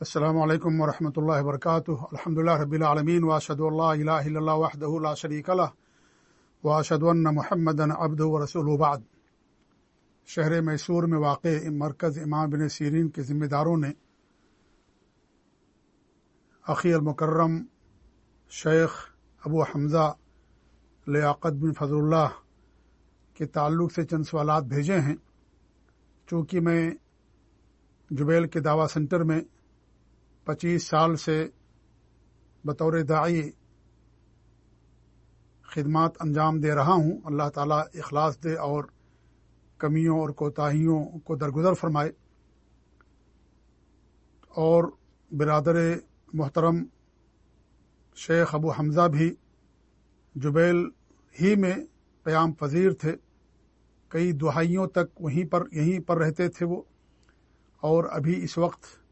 السلام علیکم ورحمۃ اللہ وبرکاتہ۔ الحمد اللہ رب العالمین واشد اللہ الہ الا اللہ وحدہ لا شریک لہ واشد ان محمد عبد و رسول بعد۔ شہر میسور میں واقع مرکز امام بن سیرین کے ذمہ داروں نے عقی المکرم شیخ ابو حمزہ لیاقت بن فضل اللہ کے تعلق سے چند سوالات بھیجے ہیں۔ چونکہ میں جبیل کے دعوی سینٹر میں پچیس سال سے بطور داعی خدمات انجام دے رہا ہوں۔ اللہ تعالیٰ اخلاص دے اور کمیوں اور کوتاہیوں کو درگزر فرمائے۔ اور برادر محترم شیخ ابو حمزہ بھی جبیل ہی میں قیام پذیر تھے۔ کئی دہائیوں تک وہیں پر، یہیں پر رہتے تھے وہ۔ اور ابھی اس وقت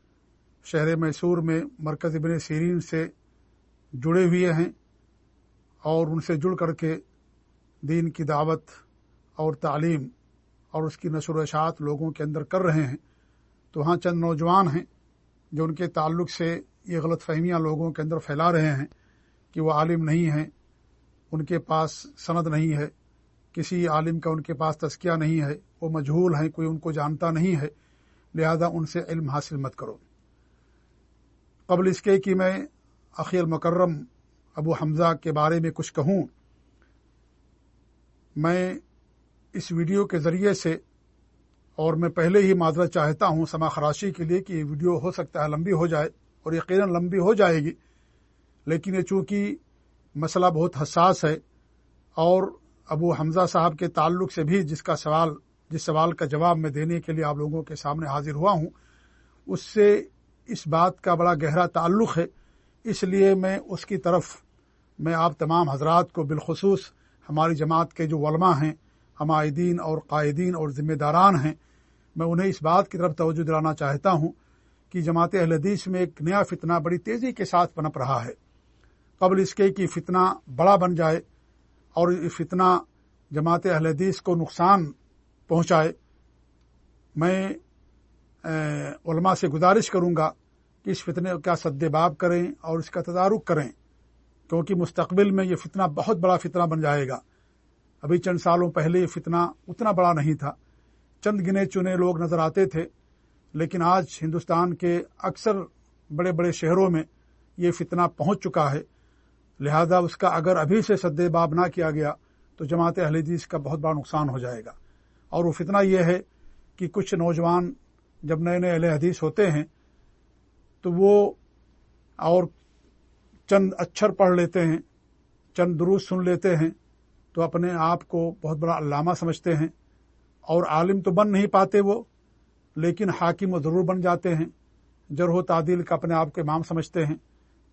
شہر میسور میں مرکز ابن سیرین سے جڑے ہوئے ہیں اور ان سے جڑ کر کے دین کی دعوت اور تعلیم اور اس کی نشر و اشاعت لوگوں کے اندر کر رہے ہیں۔ تو وہاں چند نوجوان ہیں جو ان کے تعلق سے یہ غلط فہمیاں لوگوں کے اندر پھیلا رہے ہیں کہ وہ عالم نہیں ہیں، ان کے پاس سند نہیں ہے، کسی عالم کا ان کے پاس تذکیہ نہیں ہے، وہ مجہول ہیں، کوئی ان کو جانتا نہیں ہے۔ لہذا ان سے علم حاصل مت کرو۔ قبل اس کے کہ میں عقیل مکرم ابو حمزہ کے بارے میں کچھ کہوں، میں اس ویڈیو کے ذریعے سے اور میں پہلے ہی معذرت چاہتا ہوں سما خراشی کے لیے کہ یہ ویڈیو ہو سکتا ہے لمبی ہو جائے اور یقیناً لمبی ہو جائے گی، لیکن یہ چونکہ مسئلہ بہت حساس ہے اور ابو حمزہ صاحب کے تعلق سے بھی جس کا سوال، جس سوال کا جواب میں دینے کے لیے آپ لوگوں کے سامنے حاضر ہوا ہوں، اس سے اس بات کا بڑا گہرا تعلق ہے۔ اس لیے میں اس کی طرف میں آپ تمام حضرات کو بالخصوص ہماری جماعت کے جو علماء ہیں ہمائدین اور قائدین اور ذمہ داران ہیں، میں انہیں اس بات کی طرف توجہ دلانا چاہتا ہوں کہ جماعت اہل حدیث میں ایک نیا فتنہ بڑی تیزی کے ساتھ پنپ رہا ہے۔ قبل اس کے کہ فتنہ بڑا بن جائے اور یہ فتنہ جماعت اہل حدیث کو نقصان پہنچائے، میں علماء سے گزارش کروں گا کہ اس فتنے کا سد باب کریں اور اس کا تدارک کریں، کیونکہ مستقبل میں یہ فتنہ بہت بڑا فتنہ بن جائے گا۔ ابھی چند سالوں پہلے یہ فتنہ اتنا بڑا نہیں تھا۔ چند گنے چنے لوگ نظر آتے تھے، لیکن آج ہندوستان کے اکثر بڑے بڑے شہروں میں یہ فتنہ پہنچ چکا ہے۔ لہذا اس کا اگر ابھی سے سد باب نہ کیا گیا، تو جماعت اہل حدیث کا بہت بڑا نقصان ہو جائے گا۔ اور وہ فتنہ یہ ہے کہ کچھ نوجوان جب نئے نئے اہل حدیث ہوتے ہیں، تو وہ اور چند اچھر پڑھ لیتے ہیں، چند دروس سن لیتے ہیں، تو اپنے آپ کو بہت بڑا علامہ سمجھتے ہیں۔ اور عالم تو بن نہیں پاتے وہ، لیکن حاکم و ضرور بن جاتے ہیں۔ جرح و تعدیل کا اپنے آپ کے امام سمجھتے ہیں۔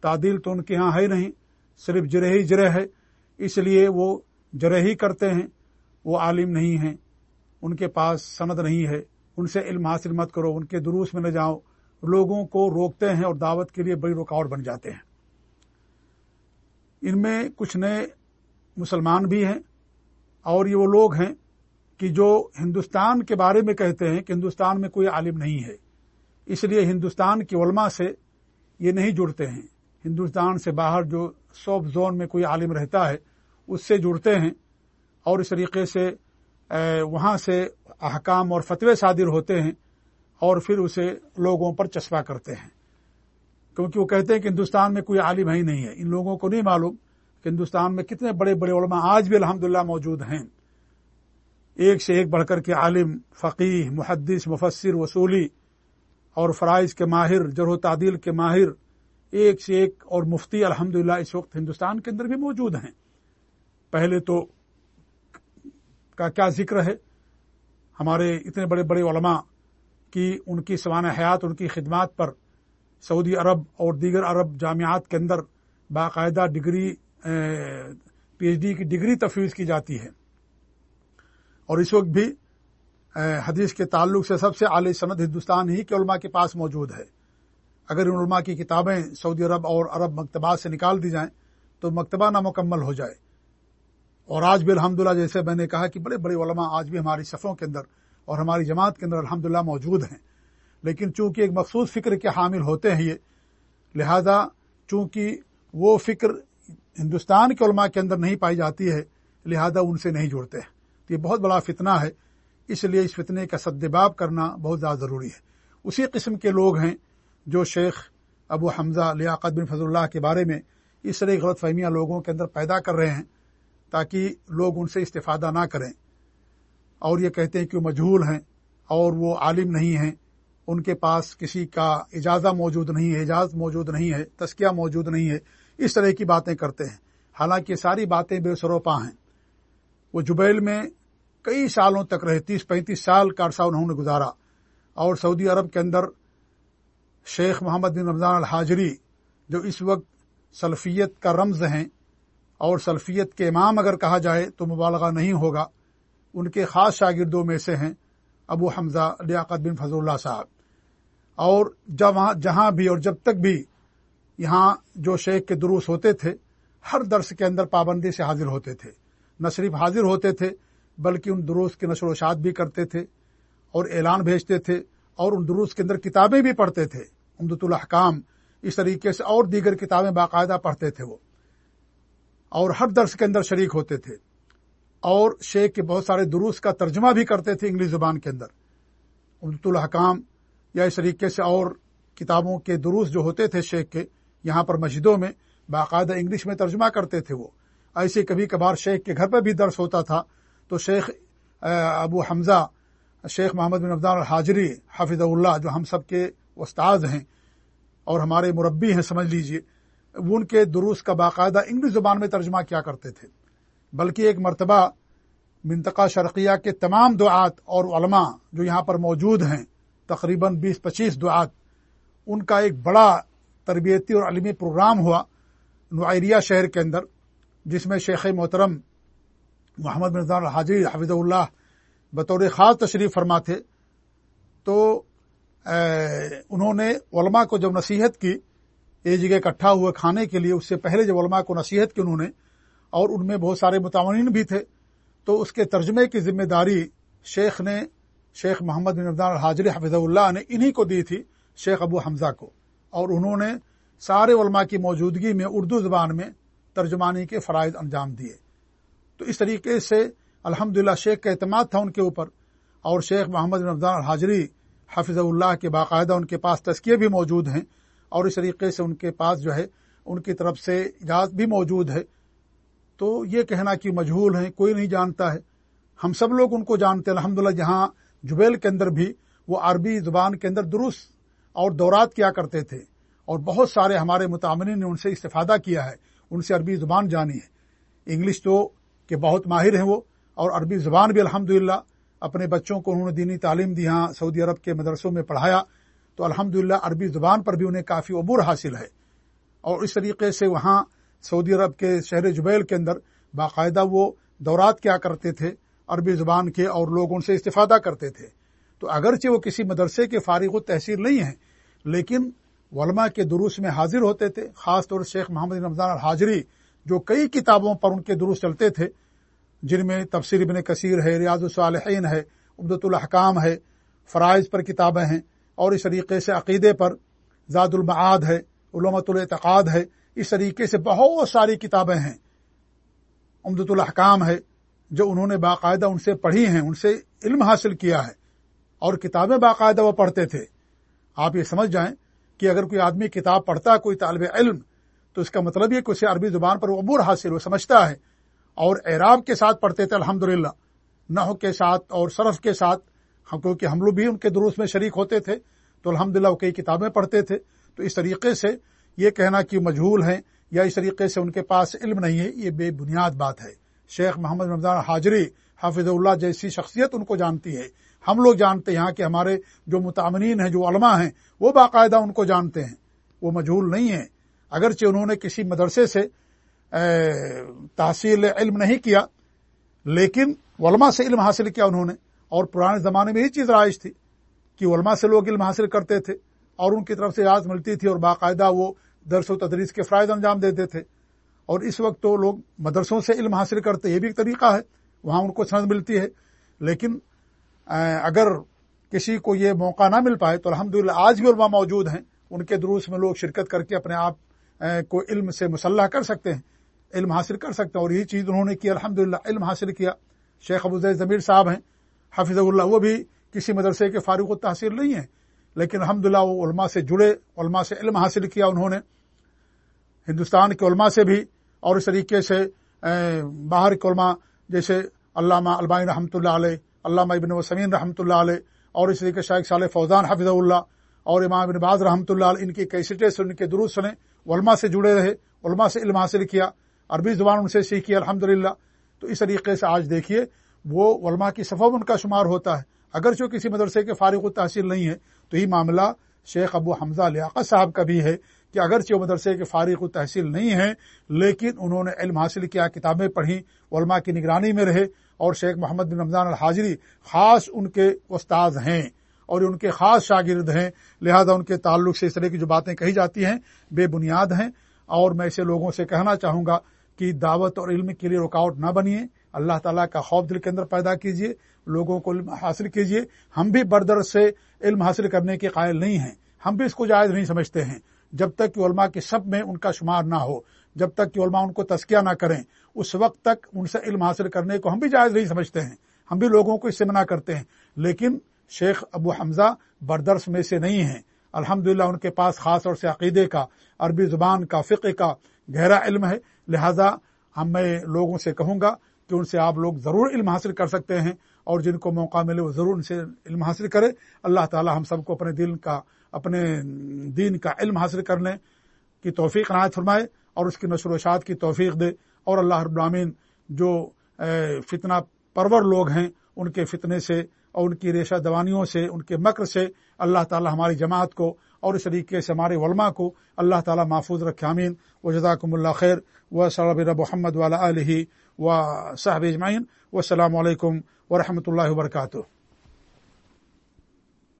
تعدیل تو ان کے ہاں ہے نہیں، صرف جرح ہی جرح ہے۔ اس لیے وہ جرح ہی کرتے ہیں۔ وہ عالم نہیں ہیں۔ ان کے پاس سند نہیں ہے۔ ان سے علم حاصل مت کرو، ان کے دروس میں نہ جاؤ۔ لوگوں کو روکتے ہیں اور دعوت کے لیے بڑی رکاوٹ بن جاتے ہیں۔ ان میں کچھ نئے مسلمان بھی ہیں اور یہ وہ لوگ ہیں کہ جو ہندوستان کے بارے میں کہتے ہیں کہ ہندوستان میں کوئی عالم نہیں ہے۔ اس لیے ہندوستان کی علماء سے یہ نہیں جڑتے ہیں۔ ہندوستان سے باہر جو سوپ زون میں کوئی عالم رہتا ہے، اس سے جڑتے ہیں اور اس طریقے سے وہاں سے احکام اور فتوے صادر ہوتے ہیں اور پھر اسے لوگوں پر چسپا کرتے ہیں۔ کیونکہ وہ کہتے ہیں کہ ہندوستان میں کوئی عالم ہی نہیں ہے۔ ان لوگوں کو نہیں معلوم کہ ہندوستان میں کتنے بڑے بڑے علماء آج بھی الحمدللہ موجود ہیں۔ ایک سے ایک بڑھ کر کے عالم فقی محدث، مفسر، وصولی اور فرائض کے ماہر، جرح و تعدیل کے ماہر، ایک سے ایک اور مفتی الحمد اس وقت ہندوستان کے اندر بھی موجود ہیں۔ پہلے تو کا کیا ذکر ہے؟ ہمارے اتنے بڑے بڑے علماء کی ان کی سوانح حیات، ان کی خدمات پر سعودی عرب اور دیگر عرب جامعات کے اندر باقاعدہ ڈگری پی ایچ ڈی کی ڈگری تفویض کی جاتی ہے۔ اور اس وقت بھی حدیث کے تعلق سے سب سے اعلی سند ہندوستان ہی کے علماء کے پاس موجود ہے۔ اگر ان علماء کی کتابیں سعودی عرب اور عرب مکتبات سے نکال دی جائیں، تو مکتبہ نامکمل ہو جائے۔ اور آج بھی الحمد جیسے میں نے کہا کہ بڑے بڑے علماء آج بھی ہماری صفوں کے اندر اور ہماری جماعت کے اندر الحمد موجود ہیں۔ لیکن چونکہ ایک مخصوص فکر کے حامل ہوتے ہیں یہ، لہذا چونکہ وہ فکر ہندوستان کے علماء کے اندر نہیں پائی جاتی ہے، لہذا ان سے نہیں جڑتے تو یہ بہت بڑا فتنہ ہے۔ اس لیے اس فتنے کا سدباب کرنا بہت زیادہ ضروری ہے۔ اسی قسم کے لوگ ہیں جو شیخ ابو حمزہ لیاقت بن فضل اللہ کے بارے میں اس طرح غلط فہمیاں لوگوں کے اندر پیدا کر رہے ہیں۔ تاکہ لوگ ان سے استفادہ نہ کریں۔ اور یہ کہتے ہیں کہ وہ مجہول ہیں اور وہ عالم نہیں ہیں۔ ان کے پاس کسی کا اجازہ موجود نہیں ہے اجازت موجود نہیں ہے تسکیہ موجود نہیں ہے۔ اس طرح کی باتیں کرتے ہیں۔ حالانکہ ساری باتیں بے سروپا ہیں۔ وہ جبیل میں کئی سالوں تک رہے، تیس، پینتیس سال کا عرصہ انہوں نے گزارا۔ اور سعودی عرب کے اندر شیخ محمد بن رمضان الحاجری جو اس وقت سلفیت کا رمز ہیں اور سلفیت کے امام اگر کہا جائے تو مبالغہ نہیں ہوگا۔ ان کے خاص شاگردوں میں سے ہیں ابو حمزہ لیاقت بن فضل اللہ صاحب۔ اور جہاں جہاں بھی اور جب تک بھی یہاں جو شیخ کے دروس ہوتے تھے، ہر درس کے اندر پابندی سے حاضر ہوتے تھے۔ نہ صرف حاضر ہوتے تھے، بلکہ ان دروس کی نشر و شاد بھی کرتے تھے اور اعلان بھیجتے تھے اور ان دروس کے اندر کتابیں بھی پڑھتے تھے۔ امدت الحکام اس طریقے سے اور دیگر کتابیں باقاعدہ پڑھتے تھے وہ۔ اور ہر درس کے اندر شریک ہوتے تھے۔ اور شیخ کے بہت سارے دروس کا ترجمہ بھی کرتے تھے انگلش زبان کے اندر۔ امدت الحکام یا اس طریقے سے اور کتابوں کے دروس جو ہوتے تھے شیخ کے، یہاں پر مسجدوں میں باقاعدہ انگلش میں ترجمہ کرتے تھے وہ۔ ایسے کبھی کبھار شیخ کے گھر پہ بھی درس ہوتا تھا۔ تو شیخ ابو حمزہ، شیخ محمد بن ابدان الحاجری حافظ اللہ، جو ہم سب کے استاذ ہیں اور ہمارے مربی ہیں، سمجھ لیجیے وہ ان کے دروس کا باقاعدہ انگلش زبان میں ترجمہ کیا کرتے تھے۔ بلکہ ایک مرتبہ منطقہ شرقیہ کے تمام دعات اور علماء جو یہاں پر موجود ہیں، تقریباً بیس پچیس دعات، ان کا ایک بڑا تربیتی اور علمی پروگرام ہوا نعیریہ شہر کے اندر، جس میں شیخ محترم محمد مرزان حاجی حفظ اللہ بطور خاص تشریف فرما تھے تو انہوں نے علماء کو جب نصیحت کی ایک جگہ اکٹھا ہوئے کھانے کے لیے اس سے پہلے جب علماء کو نصیحت کی انہوں نے اور ان میں بہت سارے متعین بھی تھے، تو اس کے ترجمے کی ذمہ داری شیخ نے، شیخ محمد بن رمضان الحاجر حفظ اللہ نے انہی کو دی تھی، شیخ ابو حمزہ کو۔ اور انہوں نے سارے علماء کی موجودگی میں اردو زبان میں ترجمانی کے فرائض انجام دیے۔ تو اس طریقے سے الحمد شیخ کا اعتماد تھا ان کے اوپر اور شیخ محمد بن رمضان الحاجری حفظ اللہ کے باقاعدہ ان کے پاس تذکیے بھی موجود ہیں۔ اور اس طریقے سے ان کے پاس جو ہے، ان کی طرف سے اجازت بھی موجود ہے۔ تو یہ کہنا کہ مجہول ہیں، کوئی نہیں جانتا ہے۔ ہم سب لوگ ان کو جانتے ہیں۔ الحمد جہاں جبیل کے اندر بھی وہ عربی زبان کے اندر درست اور دورات کیا کرتے تھے۔ اور بہت سارے ہمارے متعمرین نے ان سے استفادہ کیا ہے۔ ان سے عربی زبان جانی ہے۔ انگلش تو کہ بہت ماہر ہیں وہ۔ اور عربی زبان بھی الحمد اپنے بچوں کو انہوں نے دینی تعلیم دی ہاں سعودی عرب کے مدرسوں میں پڑھایا۔ تو الحمد عربی زبان پر بھی انہیں کافی عبور حاصل ہے۔ اور اس طریقے سے وہاں سعودی عرب کے شہر جبیل کے اندر باقاعدہ وہ دورات کیا کرتے تھے، عربی زبان کے اور لوگ ان سے استفادہ کرتے تھے۔ تو اگرچہ وہ کسی مدرسے کے فارغ و تحصیل نہیں ہیں، لیکن علماء کے دروس میں حاضر ہوتے تھے، خاص طور سے شیخ محمد رمضان الحاجری جو کئی کتابوں پر ان کے دروس چلتے تھے، جن میں تفسیر ابن کثیر ہے، ریاض الصالحین ہے عبدت الحکام ہے، فرائض پر کتابیں ہیں۔ اور اس طریقے سے عقیدے پر زاد المعاد ہے علومت الاعتقاد ہے، اس طریقے سے بہت ساری کتابیں ہیں۔ امدت الحکام ہے، جو انہوں نے باقاعدہ ان سے پڑھی ہیں، ان سے علم حاصل کیا ہے۔ اور کتابیں باقاعدہ وہ پڑھتے تھے۔ آپ یہ سمجھ جائیں کہ اگر کوئی آدمی کتاب پڑھتا ہے کوئی طالب علم، تو اس کا مطلب یہ کہ اسے عربی زبان پر عبور حاصل، وہ سمجھتا ہے۔ اور اعراب کے ساتھ پڑھتے تھے الحمد للہ نحو کے ساتھ اور صرف کے ساتھ ہم کیونکہ ہم لوگ بھی ان کے دروس میں شریک ہوتے تھے، تو الحمد للہ وہ کئی کتابیں پڑھتے تھے۔ تو اس طریقے سے یہ کہنا کہ مجہول ہیں یا اس طریقے سے ان کے پاس علم نہیں ہے، یہ بے بنیاد بات ہے۔ شیخ محمد رمضان حاضری حافظ اللہ جیسی شخصیت ان کو جانتی ہے۔ ہم لوگ جانتے ہیں یہاں کے ہمارے جو متعمین ہیں، جو علماء ہیں، وہ باقاعدہ ان کو جانتے ہیں۔ وہ مجہول نہیں ہیں۔ اگرچہ انہوں نے کسی مدرسے سے تحصیل علم نہیں کیا، لیکن علماء سے علم حاصل کیا انہوں نے۔ اور پرانے زمانے میں یہ چیز رائج تھی کہ علماء سے لوگ علم حاصل کرتے تھے اور ان کی طرف سے یاد ملتی تھی اور باقاعدہ وہ درس و تدریس کے فرائض انجام دیتے تھے۔ اور اس وقت تو لوگ مدرسوں سے علم حاصل کرتے، یہ بھی ایک طریقہ ہے، وہاں ان کو سند ملتی ہے۔ لیکن اگر کسی کو یہ موقع نہ مل پائے تو الحمد آج بھی علماء موجود ہیں۔ ان کے دروس میں لوگ شرکت کر کے اپنے آپ کو علم سے مسلح کر سکتے ہیں، علم حاصل کر سکتے ہیں۔ اور یہی چیز انہوں نے کی الحمد علم حاصل کیا۔ شیخ ابو زید ضمیر صاحب ہیں۔ حفیظ اللہ، وہ بھی کسی مدرسے کے فاروق التحصیل نہیں ہیں، لیکن الحمد وہ علماء سے جڑے، علماء سے علم حاصل کیا انہوں نے۔ ہندوستان کے علماء سے بھی اور اس طریقے سے باہر کے علماء، جیسے علامہ البانی رحمۃ اللہ علیہ، علامہ ابن وسمین رحمۃ اللہ علیہ، اور اس طریقے شیخ صالح فوزان حفظ اللہ، اور امام ابن باز رحمۃ اللہ علیہ، ان کی کیسٹیں سے ان کے درست سنیں علماء سے جڑے رہے، علماء سے علم حاصل کیا، عربی زبان ان سے سیکھی الحمد تو اس طریقے سے آج دیکھیے وہ علماء کی صفح ان کا شمار ہوتا ہے۔ اگرچہ کسی مدرسے کے فارغ التحصیل نہیں ہے، تو یہ معاملہ شیخ ابو حمزہ لیاقت صاحب کا بھی ہے کہ اگرچہ وہ مدرسے کے فارغ التحصیل نہیں ہیں، لیکن انہوں نے علم حاصل کیا، کتابیں پڑھی علماء کی نگرانی میں رہے اور شیخ محمد بن رمضان الحاضری خاص ان کے استاذ ہیں اور ان کے خاص شاگرد ہیں۔ لہذا ان کے تعلق سے اس طرح کی جو باتیں کہی جاتی ہیں بے بنیاد ہیں۔ اور میں ایسے لوگوں سے کہنا چاہوں گا کہ دعوت اور علم کے لیے رکاوٹ نہ بنیے۔ اللہ تعالیٰ کا خوف دل کے اندر پیدا کیجیے لوگوں کو علم حاصل کیجیے ہم بھی بردر سے علم حاصل کرنے کے قائل نہیں ہیں۔ ہم بھی اس کو جائز نہیں سمجھتے ہیں۔ جب تک کہ علماء کے سب میں ان کا شمار نہ ہو، جب تک کہ علماء ان کو تسکیہ نہ کریں، اس وقت تک ان سے علم حاصل کرنے کو ہم بھی جائز نہیں سمجھتے ہیں۔ ہم بھی لوگوں کو اس سے منع کرتے ہیں۔ لیکن شیخ ابو حمزہ بردرس میں سے نہیں ہیں۔ الحمد ان کے پاس خاص طور سے عقیدے کا، عربی زبان کا، فقہ کا گہرا علم ہے۔ لہذا ہم میں لوگوں سے کہوں گا کہ ان سے آپ لوگ ضرور علم حاصل کر سکتے ہیں اور جن کو موقع ملے وہ ضرور ان سے علم حاصل کرے۔ اللہ تعالی ہم سب کو اپنے دل کا، اپنے دین کا علم حاصل کرنے کی توفیق عنایت فرمائے اور اس کی نشر و اشاعت کی توفیق دے۔ اور اللہ رب العامین جو فتنہ پرور لوگ ہیں، ان کے فتنے سے اور ان کی ریشہ دوانیوں سے، ان کے مکر سے اللہ تعالی ہماری جماعت کو اور اس طریقے سے ہمارے علماء کو اللہ تعالی محفوظ رکھے امین و جزاکم اللہ خیر. و صلاب رب محمد والا علیہ و صاحب اجمعین. و السلام علیکم و رحمۃ اللہ وبرکاتہ.